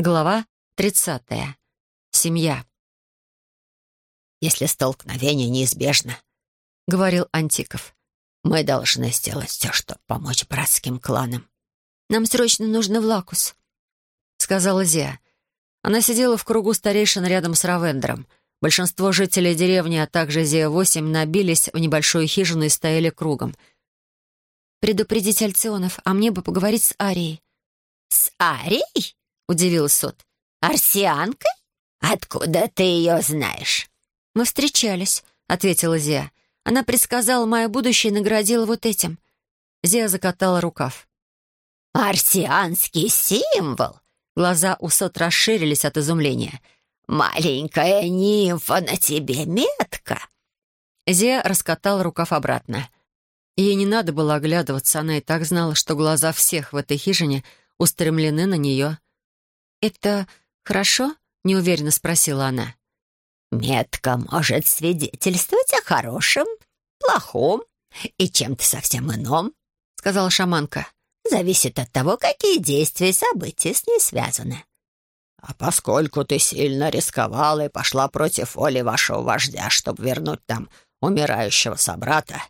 Глава 30. Семья. «Если столкновение неизбежно», — говорил Антиков, — «мы должны сделать все, чтобы помочь братским кланам». «Нам срочно нужно в Лакус», — сказала Зия. Она сидела в кругу старейшин рядом с Равендером. Большинство жителей деревни, а также Зия-8, набились в небольшую хижину и стояли кругом. «Предупредить Альционов, а мне бы поговорить с Арией». «С Арией?» — удивилась Сот. «Арсианкой? Откуда ты ее знаешь?» «Мы встречались», — ответила Зия. «Она предсказала мое будущее и наградила вот этим». Зия закатала рукав. «Арсианский символ!» Глаза у Сот расширились от изумления. «Маленькая нимфа на тебе метка!» Зия раскатала рукав обратно. Ей не надо было оглядываться, она и так знала, что глаза всех в этой хижине устремлены на нее. «Это хорошо?» — неуверенно спросила она. «Метка может свидетельствовать о хорошем, плохом и чем-то совсем ином», — сказала шаманка. «Зависит от того, какие действия и события с ней связаны». «А поскольку ты сильно рисковала и пошла против воли вашего вождя, чтобы вернуть там умирающего собрата,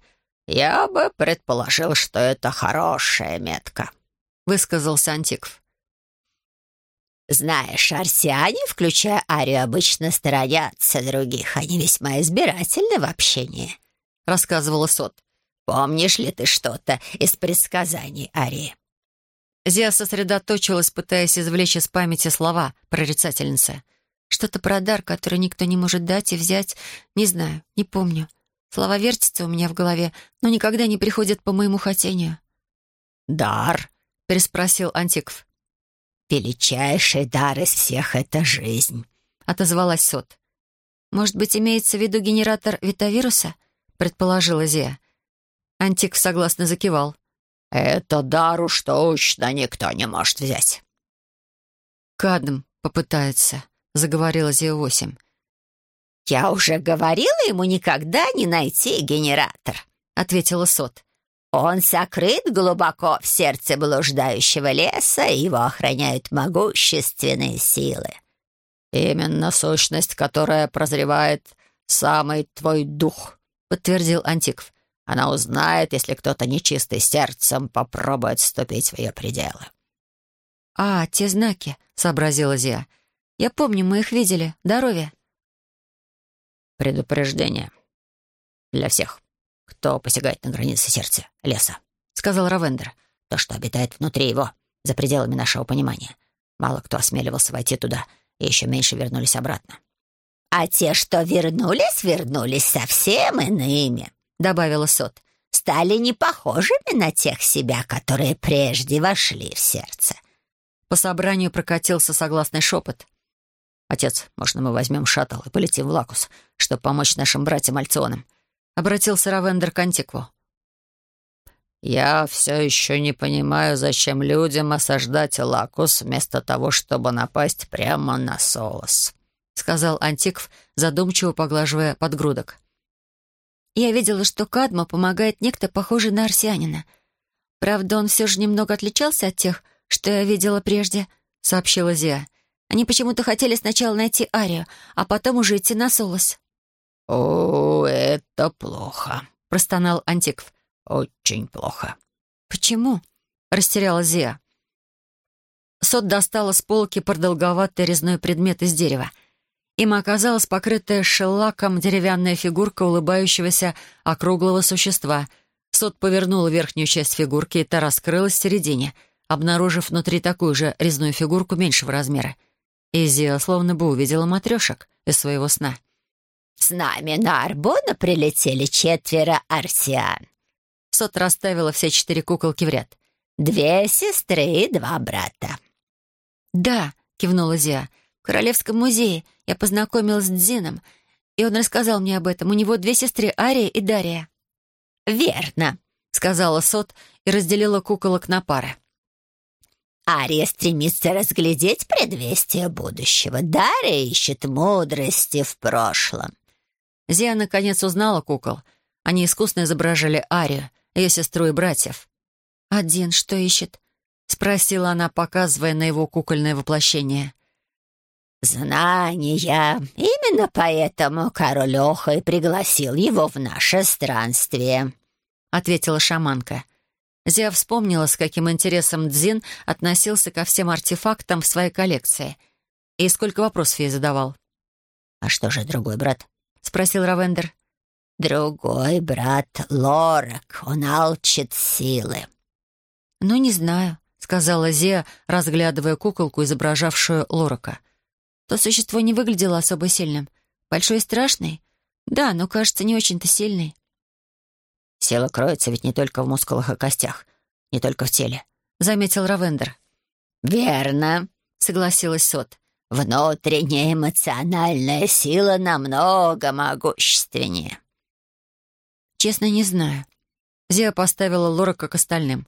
я бы предположил, что это хорошая метка», — высказался Антиков. «Знаешь, арсиане, включая Арию, обычно сторонятся других. Они весьма избирательны в общении», — рассказывала Сот. «Помнишь ли ты что-то из предсказаний Арии?» Зия сосредоточилась, пытаясь извлечь из памяти слова прорицательницы. «Что-то про дар, который никто не может дать и взять. Не знаю, не помню. Слова вертятся у меня в голове, но никогда не приходят по моему хотению». «Дар?» — переспросил Антиков. «Величайший дар из всех — это жизнь», — отозвалась Сот. «Может быть, имеется в виду генератор витавируса?» — предположила Зия. Антик согласно закивал. «Это дар уж точно никто не может взять». «Кадм попытается», — заговорила Зия-8. «Я уже говорила ему никогда не найти генератор», — ответила Сот. Он сокрыт глубоко в сердце блуждающего леса, и его охраняют могущественные силы. «Именно сущность, которая прозревает самый твой дух», — подтвердил Антиков. «Она узнает, если кто-то нечистый сердцем попробует вступить в ее пределы». «А, те знаки», — сообразила Зия. «Я помню, мы их видели. Здоровье». «Предупреждение. Для всех», кто посягает на границы сердца, леса», — сказал Равендер. «То, что обитает внутри его, за пределами нашего понимания. Мало кто осмеливался войти туда, и еще меньше вернулись обратно». «А те, что вернулись, вернулись совсем иными», — добавила Сот. «Стали не похожими на тех себя, которые прежде вошли в сердце». По собранию прокатился согласный шепот. «Отец, можно мы возьмем шаттл и полетим в Лакус, чтобы помочь нашим братьям-альционам?» Обратился Равендер к Антикву. «Я все еще не понимаю, зачем людям осаждать Лакус вместо того, чтобы напасть прямо на Солос», — сказал Антикв, задумчиво поглаживая подгрудок. «Я видела, что Кадма помогает некто, похожий на арсианина. Правда, он все же немного отличался от тех, что я видела прежде», — сообщила Зия. «Они почему-то хотели сначала найти Арию, а потом уже идти на Солос». «О, это плохо», — простонал Антикв. «Очень плохо». «Почему?» — растерялась Зия. Сот достала с полки продолговатый резной предмет из дерева. Им оказалась покрытая шеллаком деревянная фигурка улыбающегося округлого существа. Сот повернула верхнюю часть фигурки, и та раскрылась в середине, обнаружив внутри такую же резную фигурку меньшего размера. И Зия словно бы увидела матрешек из своего сна. С нами на Арбона прилетели четверо арсиан. Сот расставила все четыре куколки в ряд. Две сестры и два брата. «Да», — кивнула Зия, — «в Королевском музее я познакомилась с Дзином, и он рассказал мне об этом. У него две сестры, Ария и Дария». «Верно», — сказала Сот и разделила куколок на пары. Ария стремится разглядеть предвестие будущего. Дария ищет мудрости в прошлом. Зия наконец узнала кукол. Они искусно изображали Арию, ее сестру и братьев. «Один что ищет?» — спросила она, показывая на его кукольное воплощение. «Знания. Именно поэтому король Оха и пригласил его в наше странствие», — ответила шаманка. Зия вспомнила, с каким интересом Дзин относился ко всем артефактам в своей коллекции. И сколько вопросов ей задавал. «А что же другой брат?» — спросил Равендер. «Другой брат Лорак. Он алчит силы». «Ну, не знаю», — сказала Зия, разглядывая куколку, изображавшую Лорака. То существо не выглядело особо сильным. Большой и страшный? Да, но, кажется, не очень-то сильный. «Сила кроется ведь не только в мускулах и костях, не только в теле», — заметил Равендер. «Верно», — согласилась Сот. «Внутренняя эмоциональная сила намного могущественнее». «Честно, не знаю». Зия поставила Лорака к остальным.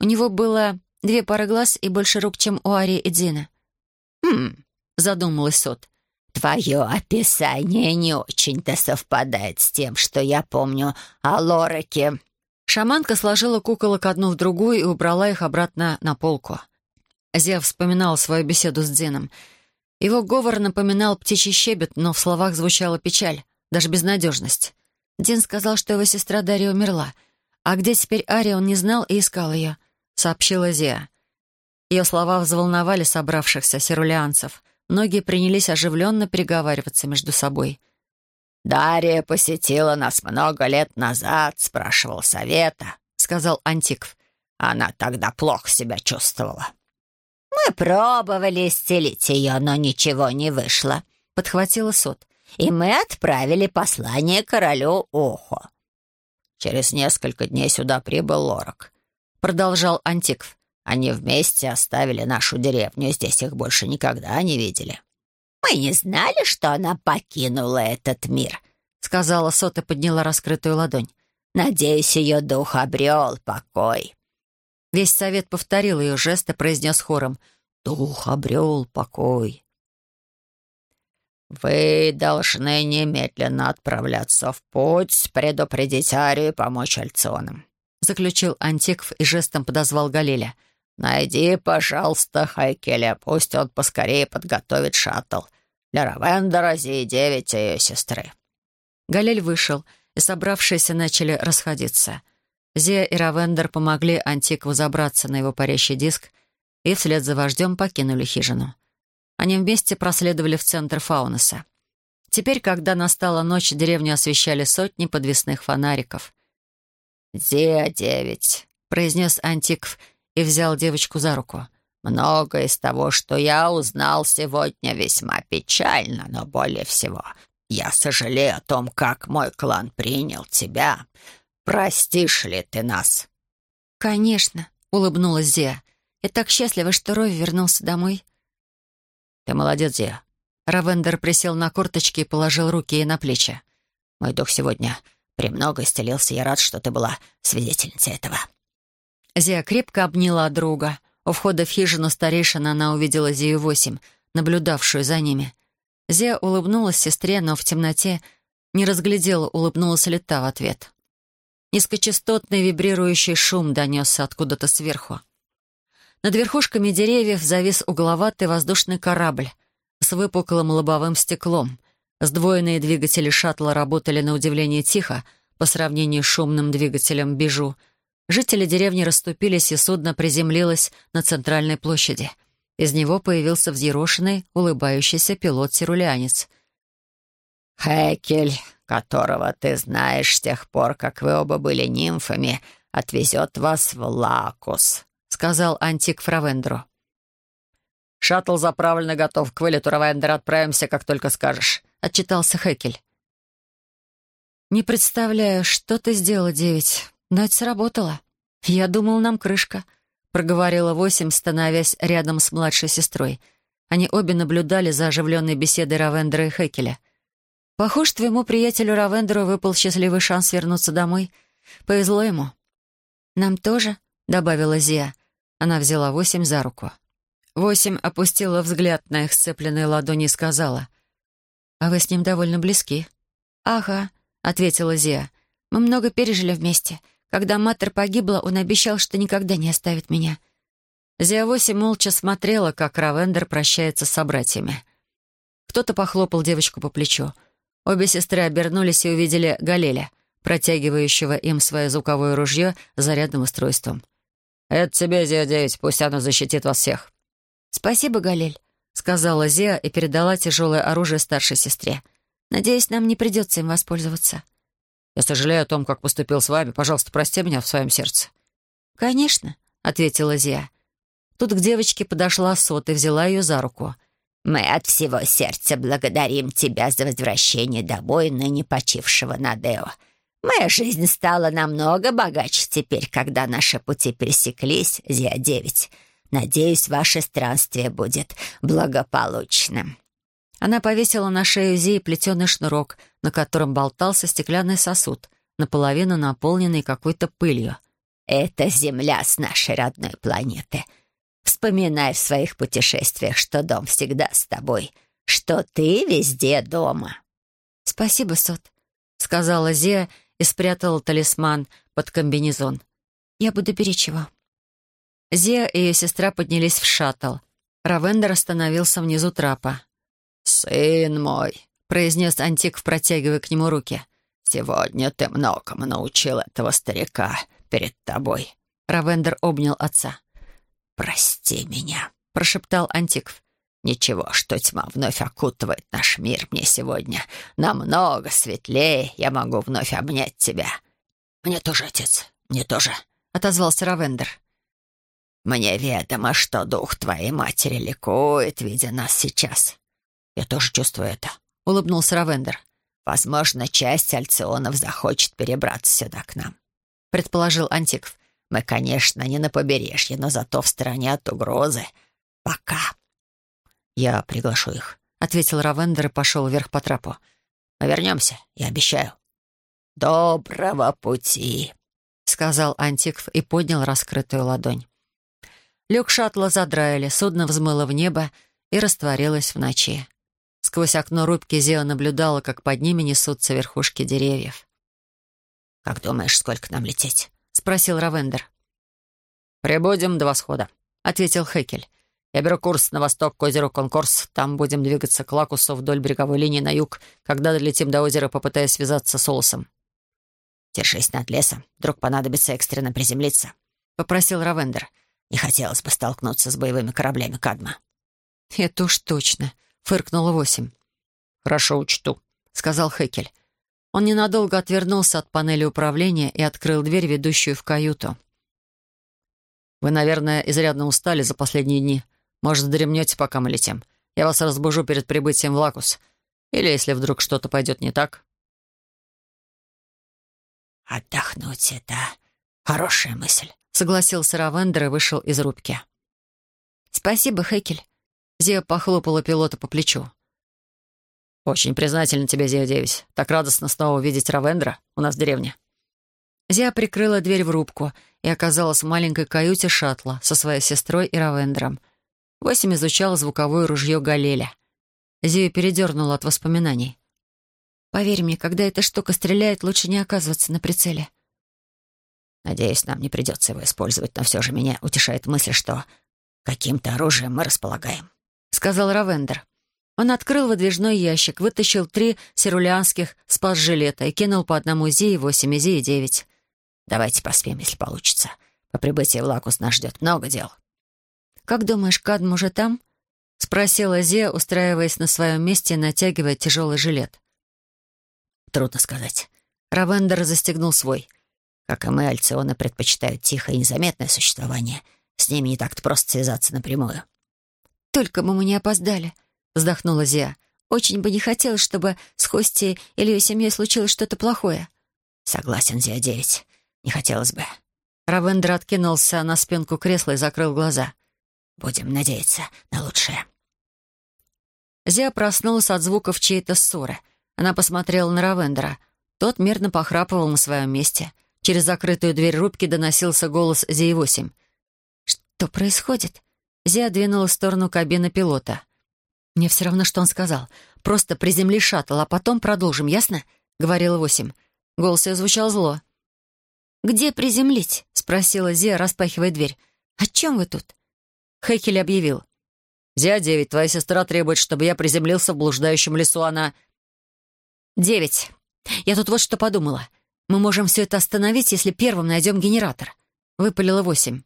У него было две пары глаз и больше рук, чем у Арии и Дзина. «Хм», — задумалась Сот. «Твое описание не очень-то совпадает с тем, что я помню о Лораке». Шаманка сложила куколок одну в другую и убрала их обратно на полку. Зев вспоминал свою беседу с Дзином. Его говор напоминал птичий щебет, но в словах звучала печаль, даже безнадежность. Дин сказал, что его сестра Дарья умерла. А где теперь Ария, он не знал и искал ее, — сообщила Зия. Ее слова взволновали собравшихся сирулианцев. Многие принялись оживленно переговариваться между собой. «Дарья посетила нас много лет назад, спрашивал совета», — сказал Антикв. «Она тогда плохо себя чувствовала». «Мы пробовали исцелить ее, но ничего не вышло», — подхватила Сот. «И мы отправили послание королю Охо». «Через несколько дней сюда прибыл Лорак», — продолжал Антикв. Они вместе оставили нашу деревню, здесь их больше никогда не видели». «Мы не знали, что она покинула этот мир», — сказала Сота, подняла раскрытую ладонь. «Надеюсь, ее дух обрел покой». Весь совет повторил ее жест и произнес хором «Дух обрел покой». «Вы должны немедленно отправляться в путь, предупредить Арию и помочь Альционам», — заключил Антикв и жестом подозвал Галиля — «Найди, пожалуйста, Хайкеля, пусть он поскорее подготовит шаттл для Равендера, Зи-9 и ее сестры». Галель вышел, и собравшиеся начали расходиться. Зия и Равендер помогли Антикву забраться на его парящий диск и вслед за вождем покинули хижину. Они вместе проследовали в центр Фаунуса. Теперь, когда настала ночь, деревню освещали сотни подвесных фонариков. «Зия-9», — произнес Антикв, — и взял девочку за руку. «Многое из того, что я узнал сегодня, весьма печально, но более всего я сожалею о том, как мой клан принял тебя. Простишь ли ты нас?» «Конечно», — улыбнулась Зия. «Я так счастлива, что Рой вернулся домой». «Ты молодец, Зия». Равендер присел на корточки и положил руки ей на плечи. «Мой дух сегодня премного исцелился. Я рад, что ты была свидетельницей этого». Зия крепко обняла друга. У входа в хижину старейшина она увидела Зию-8, наблюдавшую за ними. Зия улыбнулась сестре, но в темноте не разглядела, улыбнулась ли та в ответ. Низкочастотный вибрирующий шум донесся откуда-то сверху. Над верхушками деревьев завис угловатый воздушный корабль с выпуклым лобовым стеклом. Сдвоенные двигатели шаттла работали на удивление тихо по сравнению с шумным двигателем «Бижу», Жители деревни расступились, и судно приземлилось на центральной площади. Из него появился взъерошенный, улыбающийся пилот-сирулянец. «Хекель, которого ты знаешь с тех пор, как вы оба были нимфами, отвезет вас в Лакус», — сказал Антик Фравендру. «Шаттл заправлен и готов. К вылету, Равендер, отправимся, как только скажешь», — отчитался Хекель. «Не представляю, что ты сделала, девять. Но это сработало. Я думал, нам крышка», — проговорила восемь, становясь рядом с младшей сестрой. Они обе наблюдали за оживленной беседой Равендера и Хекеля. «Похож, твоему приятелю Равендеру выпал счастливый шанс вернуться домой. Повезло ему». «Нам тоже», — добавила Зия. Она взяла восемь за руку. Восемь опустила взгляд на их сцепленные ладони и сказала. «А вы с ним довольно близки». «Ага», — ответила Зия. «Мы много пережили вместе. Когда Матер погибла, он обещал, что никогда не оставит меня. Зиавоси молча смотрела, как Равендер прощается с собратьями. Кто-то похлопал девочку по плечу. Обе сестры обернулись и увидели Галеля, протягивающего им свое звуковое ружье с зарядным устройством. «Это тебе, Зия-9, пусть оно защитит вас всех». «Спасибо, Галель», — сказала Зия и передала тяжелое оружие старшей сестре. «Надеюсь, нам не придется им воспользоваться». «Я сожалею о том, как поступил с вами. Пожалуйста, прости меня в своем сердце». «Конечно», — ответила Зия. Тут к девочке подошла Сот и взяла ее за руку — мы от всего сердца благодарим тебя за возвращение домой ныне почившего Надео. Моя жизнь стала намного богаче теперь, когда наши пути пересеклись, Зия-9. Надеюсь, ваше странствие будет благополучным». Она повесила на шею Зии плетеный шнурок, на котором болтался стеклянный сосуд, наполовину наполненный какой-то пылью. «Это земля с нашей родной планеты. Вспоминай в своих путешествиях, что дом всегда с тобой, что ты везде дома». «Спасибо, Сот», — сказала Зия и спрятала талисман под комбинезон. «Я буду беречь его». Зия и ее сестра поднялись в шаттл. Равендер остановился внизу трапа. «Сын мой», — произнес Антик, протягивая к нему руки. «Сегодня ты многому научил этого старика перед тобой». Равендер обнял отца. «Прости меня», — прошептал Антикв. «Ничего, что тьма вновь окутывает наш мир мне сегодня. Намного светлее я могу вновь обнять тебя». «Мне тоже, отец, мне тоже», — отозвался Равендер. «Мне ведомо, что дух твоей матери ликует, видя нас сейчас. Я тоже чувствую это», — улыбнулся Равендер. «Возможно, часть альционов захочет перебраться сюда к нам», — предположил Антикв. Мы, конечно, не на побережье, но зато в стороне от угрозы. Пока. Я приглашу их, — ответил Равендер и пошел вверх по трапу. Мы вернемся, я обещаю. Доброго пути, — сказал Антикв и поднял раскрытую ладонь. Люк шаттла задраили, судно взмыло в небо и растворилось в ночи. Сквозь окно рубки Зео наблюдала, как под ними несутся верхушки деревьев. «Как думаешь, сколько нам лететь?» — спросил Равендер. «Прибудем до восхода», — ответил Хекель. «Я беру курс на восток к озеру Конкорс. Там будем двигаться к Лакусу вдоль береговой линии на юг, когда долетим до озера, попытаясь связаться с Олосом». «Держись над лесом. Вдруг понадобится экстренно приземлиться», — попросил Равендер. «Не хотелось бы столкнуться с боевыми кораблями Кадма». «Это уж точно», — фыркнула восемь. «Хорошо учту», — сказал Хекель. Он ненадолго отвернулся от панели управления и открыл дверь, ведущую в каюту. «Вы, наверное, изрядно устали за последние дни. Может, дремнете, пока мы летим. Я вас разбужу перед прибытием в Лакус. Или если вдруг что-то пойдет не так». «Отдохнуть — это хорошая мысль», — согласился Равендер и вышел из рубки. «Спасибо, Хекель». Зия похлопала пилота по плечу. «Очень признательна тебе, Зия-9. Так радостно снова увидеть Равендра у нас в деревне». Зия прикрыла дверь в рубку и оказалась в маленькой каюте шаттла со своей сестрой и Равендром. Восемь изучала звуковое ружье Галеля. Зия передернула от воспоминаний. «Поверь мне, когда эта штука стреляет, лучше не оказываться на прицеле». «Надеюсь, нам не придется его использовать, но все же меня утешает мысль, что каким-то оружием мы располагаем», — сказал Равендер. Он открыл выдвижной ящик, вытащил три сирулианских спас-жилета и кинул по одному зи восемь зи девять. «Давайте поспим, если получится. По прибытии в Лакус нас ждет много дел». «Как думаешь, Кадм уже там?» — спросила Зия, устраиваясь на своем месте и натягивая тяжелый жилет. «Трудно сказать». Равендер застегнул свой. Как и мы, альционы предпочитают тихое и незаметное существование. С ними не так-то просто связаться напрямую. «Только бы мы не опоздали», вздохнула Зия. «Очень бы не хотелось, чтобы с Хости или ее семьей случилось что-то плохое». «Согласен, Зия-9. Не хотелось бы». Равендер откинулся на спинку кресла и закрыл глаза. «Будем надеяться на лучшее». Зия проснулась от звуков чьей-то ссоры. Она посмотрела на Равендера. Тот мирно похрапывал на своем месте. Через закрытую дверь рубки доносился голос Зии-8. «Что происходит?» Зия двинула в сторону кабины пилота. «Мне все равно, что он сказал. Просто приземли шаттл, а потом продолжим, ясно?» — говорила восемь. Голос ее звучал зло. «Где приземлить?» — спросила Зия, распахивая дверь. «О чем вы тут?» Хекель объявил. «Зия-9, твоя сестра требует, чтобы я приземлился в блуждающем лесу, она...» «Девять. Я тут вот что подумала. Мы можем все это остановить, если первым найдем генератор». Выпалила восемь.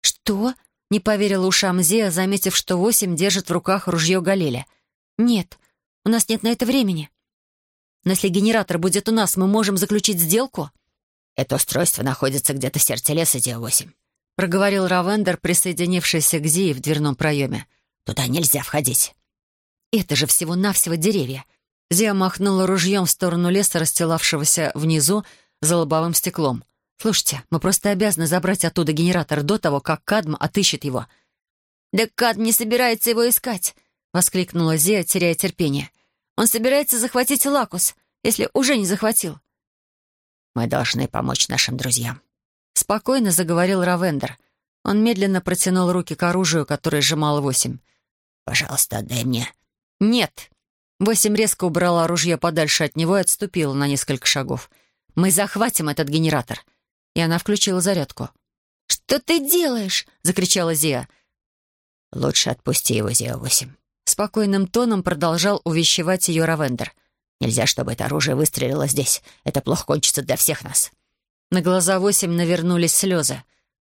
«Что?» — не поверила ушам Зия, заметив, что восемь держит в руках ружье Галиля. «Нет, у нас нет на это времени. Но если генератор будет у нас, мы можем заключить сделку?» «Это устройство находится где-то в сердце леса, Зия-8», — проговорил Равендер, присоединившийся к Зии в дверном проеме. «Туда нельзя входить». «Это же всего-навсего деревья». Зия махнула ружьем в сторону леса, расстилавшегося внизу за лобовым стеклом. «Слушайте, мы просто обязаны забрать оттуда генератор до того, как Кадм отыщет его». «Да Кадм не собирается его искать!» — воскликнула Зия, теряя терпение. «Он собирается захватить Лакус, если уже не захватил. Мы должны помочь нашим друзьям». Спокойно заговорил Равендер. Он медленно протянул руки к оружию, которое сжимал восемь. «Пожалуйста, отдай мне». «Нет». Восемь резко убрала оружие подальше от него и отступила на несколько шагов. «Мы захватим этот генератор». И она включила зарядку. «Что ты делаешь?» — закричала Зия. «Лучше отпусти его, Зия-8». Спокойным тоном продолжал увещевать ее Равендер — Нельзя, чтобы это оружие выстрелило здесь. Это плохо кончится для всех нас». На глаза восемь навернулись слезы.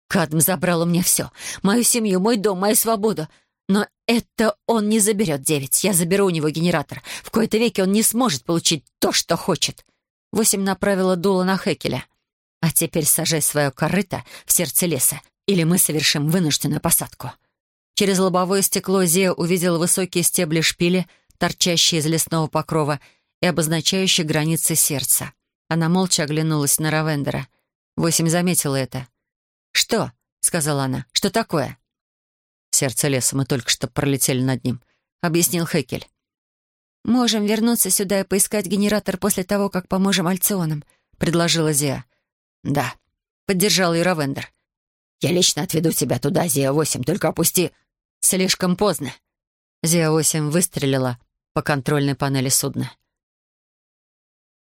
«Кадм забрал у меня все. Мою семью, мой дом, мою свободу. Но это он не заберет девять. Я заберу у него генератор. В кои-то веке он не сможет получить то, что хочет». Восемь направила дуло на Хекеля. «А теперь сажай свое корыто в сердце леса, или мы совершим вынужденную посадку». Через лобовое стекло Зея увидела высокие стебли шпили, торчащие из лесного покрова, и обозначающий границы сердца. Она молча оглянулась на Равендера. Восемь заметила это. «Что?» — сказала она. «Что такое?» «Сердце леса, мы только что пролетели над ним», — объяснил Хекель. «Можем вернуться сюда и поискать генератор после того, как поможем Альционам», — предложила Зия. «Да», — поддержал ее Равендер. «Я лично отведу тебя туда, Зия-8, только опусти...» «Слишком поздно». Зия-8 выстрелила по контрольной панели судна.